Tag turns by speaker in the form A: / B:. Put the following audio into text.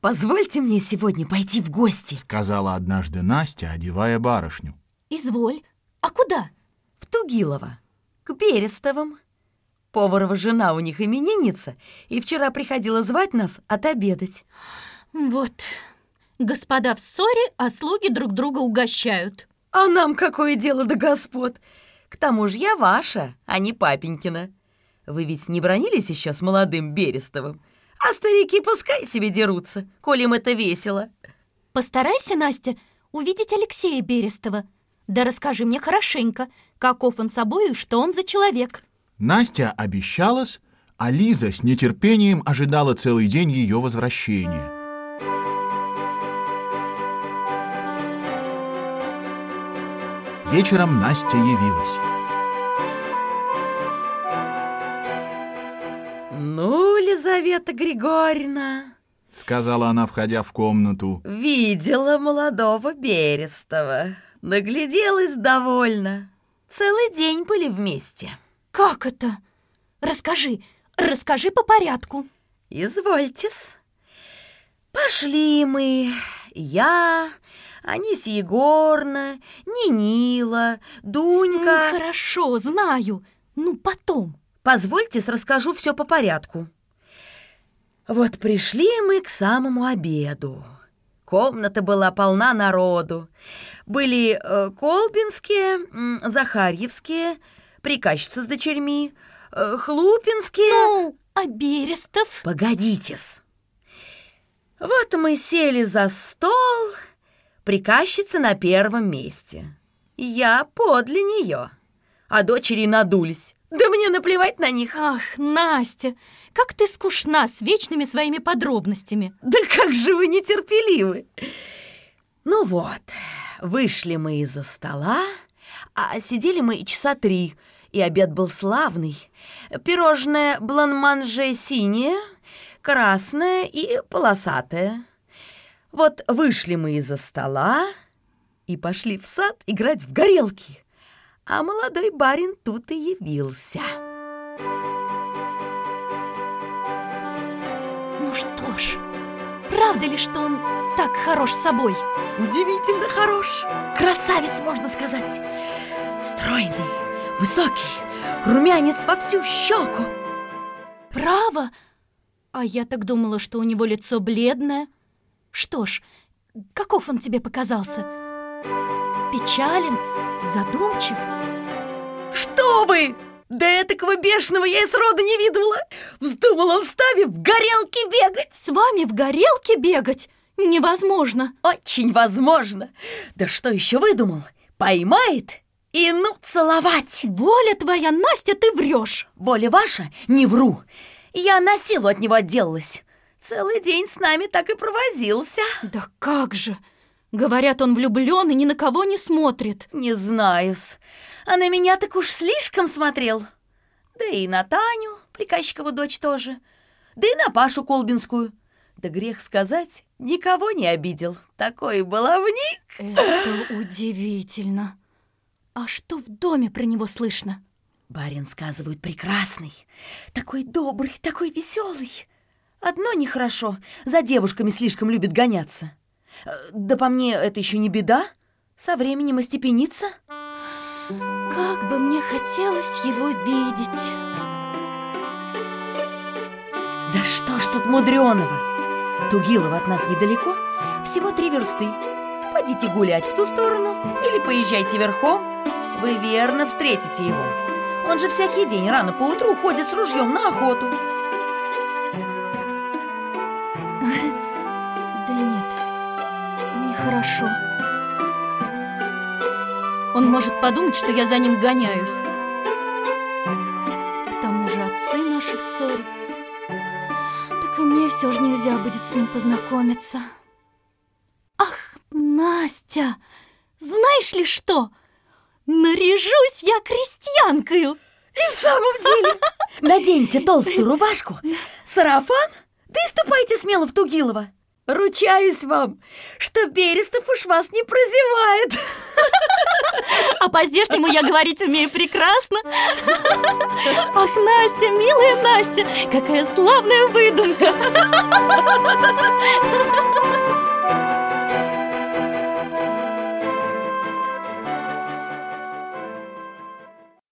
A: Позвольте мне сегодня пойти в гости.
B: Сказала однажды Настя, одевая барышню.
C: Изволь. А куда?
A: В Тугилово, к Берестовым. Поварова жена у них именинница, и вчера приходила звать нас отобедать.
C: Вот. Господа в ссоре, а слуги друг друга угощают.
A: А нам какое дело до господ? К тому же я ваша, а не папенькина. Вы ведь не бронились еще с молодым Берестовым? А старики пускай себе дерутся, коли им это весело.
C: Постарайся, Настя, увидеть Алексея Берестова. Да расскажи мне хорошенько, каков он собой и что он за человек.
B: Настя обещалась, а Лиза с нетерпением ожидала целый день ее возвращения. Вечером Настя явилась.
A: Ну, Лизавета Григорьевна,
B: Сказала она, входя в комнату.
A: видела молодого Берестова. Нагляделась довольно. Целый день были вместе.
C: Как это? Расскажи, расскажи по порядку.
A: Извольтесь. Пошли мы, я, Анисия Егоровна, Нинила, Дунька.
C: Хорошо, знаю. Ну, потом.
A: Позвольте, расскажу все по порядку. Вот пришли мы к самому обеду. Комната была полна народу. Были э, Колбинские, Захарьевские, приказчицы с дочерьми, э, Хлупинские.
C: Ну, а Берестов?
A: Погодитесь. Вот мы сели за стол, приказчица на первом месте. Я подле нее, а дочери надулись. Да мне наплевать на них.
C: Ах, Настя, как ты скучна с вечными своими подробностями.
A: Да как же вы нетерпеливы! Ну вот, вышли мы из-за стола, а сидели мы часа три, и обед был славный. Пирожное бланманже синее, красное и полосатое. Вот вышли мы из-за стола и пошли в сад играть в горелки. А молодой барин тут и явился.
C: Ну что ж, правда ли, что он так хорош собой?
A: Удивительно хорош. Красавец, можно сказать. Стройный, высокий, румянец во всю щеку.
C: Право? А я так думала, что у него лицо бледное. Что ж, каков он тебе показался? Печален, задумчив.
A: Что вы? Да этакого бешеного я и сроду не видывала. Вздумал он с нами в горелке бегать.
C: С вами в горелке бегать? Невозможно.
A: Очень возможно. Да что еще выдумал? Поймает и ну целовать.
C: Воля твоя, Настя, ты врешь.
A: Воля ваша, не вру. Я на силу от него отделалась. Целый день с нами так и провозился.
C: Да как же? Говорят, он влюблен и ни на кого не смотрит.
A: Не знаю-с. А на меня так уж слишком смотрел. Да и на Таню, приказчикову дочь тоже. Да и на Пашу Колбинскую. Да грех сказать, никого не обидел. Такой баловник.
C: Это удивительно. А что в доме про него слышно?
A: Барин, сказывают, прекрасный. Такой добрый, такой веселый. Одно нехорошо. За девушками слишком любит гоняться. Э, Да по мне это еще не беда. Со временем остепенится.
C: Как бы мне хотелось его видеть.
A: Да что ж тут мудреного? Тугилово от нас недалеко, всего три версты. Пойдите гулять в ту сторону или поезжайте верхом. Вы верно встретите его. Он же всякий день рано поутру ходит с ружьем на охоту.
C: Нехорошо. Он может подумать, что я за ним гоняюсь. К тому же отцы наши в ссоре. Так и мне все же нельзя будет с ним познакомиться. Ах, Настя, знаешь ли что? Наряжусь я крестьянкою.
A: И в самом деле, наденьте толстую рубашку, сарафан, да и ступайте смело в Тугилово. Ручаюсь вам, что Берестов уж вас не прозевает.
C: А по-здешнему я говорить умею прекрасно. Ах, Настя, милая Настя, какая славная выдумка.